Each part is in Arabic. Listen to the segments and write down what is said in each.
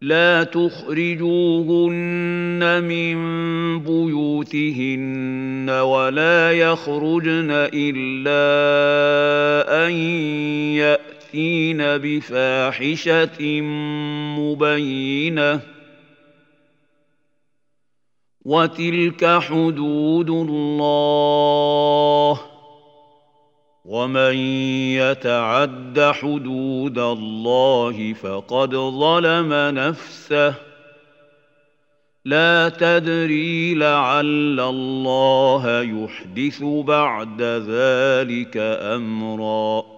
لا تخرجوهن من بيوتهن ولا يخرجن إلا أن يأتين بفاحشة مبينة. وتلك حدود الله. ومن يتعد حدود الله فقد ظلم نفسه لا تدري لعل الله يحدث بعد ذلك امرا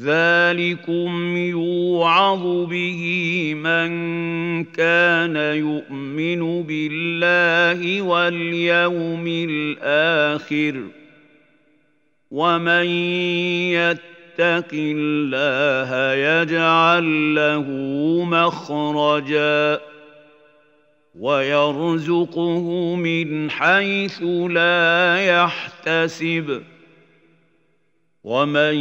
ذلكم يوعظ به من كان يؤمن بالله واليوم الآخر ومن يتق الله يجعل له مخرجا ويرزقه من حيث لا يحتسب ومن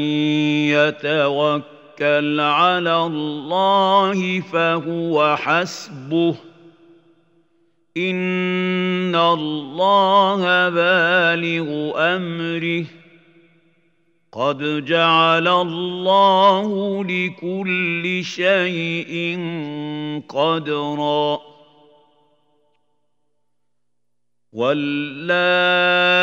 يتوكل على الله فهو حسبه ان الله بالغ امره قد جعل الله لكل شيء قدرا واللائي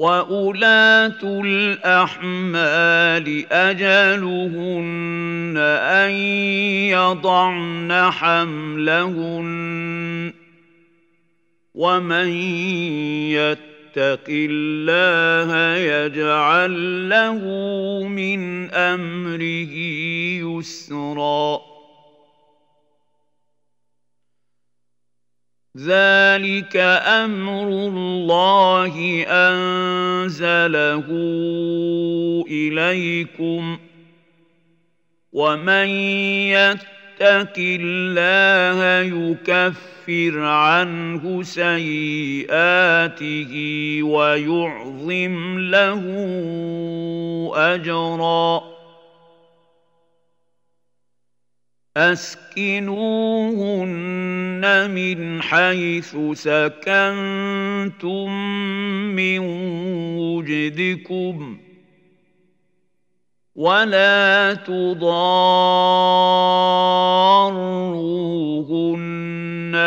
وأولاة الأحمال أجلهن أن يضعن حملهن ومن يتق الله يجعل له من أمره يسرًا ذلك أمر الله انزله اليكم ومن يتق الله يكفر عنه سيئاته ويعظم له اجرا أسكنوهن من حيث سكنتم من وجدكم ولا تضاروهن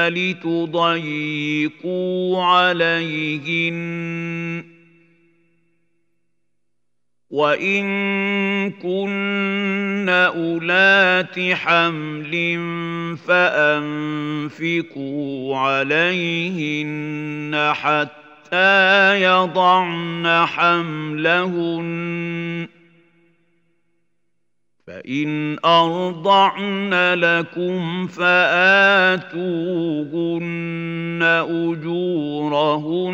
لتضيقوا عليهن وان كن اولات حمل فانفقوا عليهن حتى يضعن حملهن فان ارضعن لكم فاتوهن اجورهن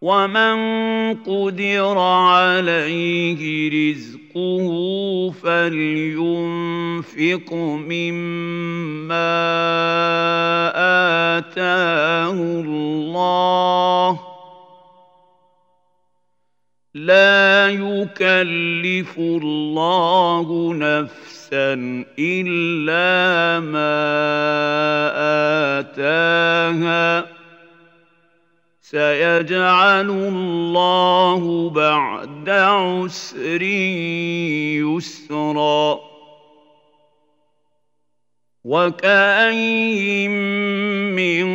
ومن قدر عليه رزقه فلينفق مما اتاه الله لا يكلف الله نفسا الا ما اتاها سيجعل الله بعد عسر يسرا. وكأين من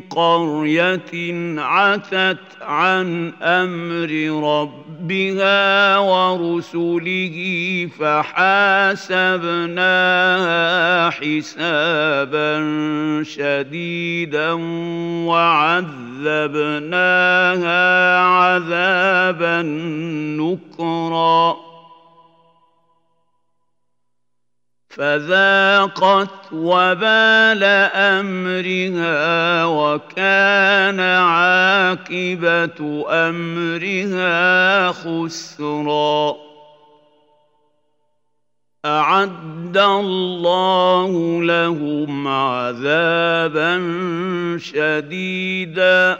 قرية عتت عن أمر ربها ورسله فحاسبناها حسابا شديدا وعذبناها عذابا نكرا. فذاقت وبال أمرها وكان عاقبة أمرها خسرا. أعد الله لهم عذابا شديدا.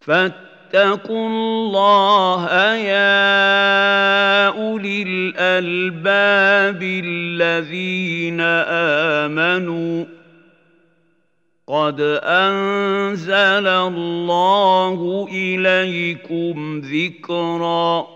فاتقوا الله يا أولي الألباب. الذين آمنوا قد أنزل الله إليكم ذكرًا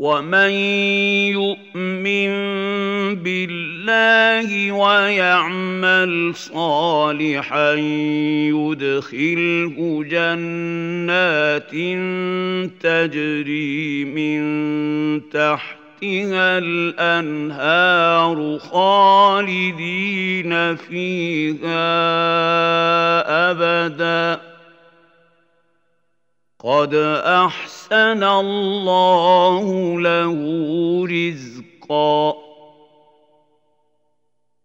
ومن يؤمن بالله ويعمل صالحا يدخله جنات تجري من تحتها الانهار خالدين فيها ابدا قد احسن الله له رزقا.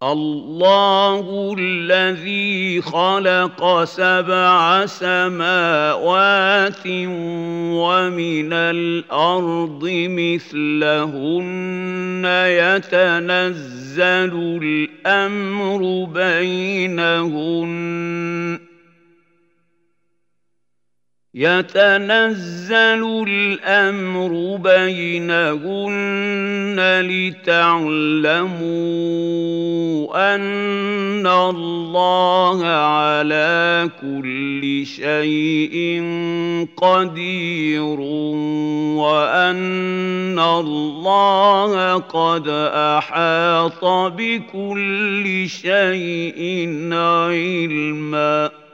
الله الذي خلق سبع سماوات ومن الأرض مثلهن يتنزل الامر بينهن يتنزل الأمر بينهن لتعلموا أن الله على كل شيء قدير وأن الله قد أحاط بكل شيء علما.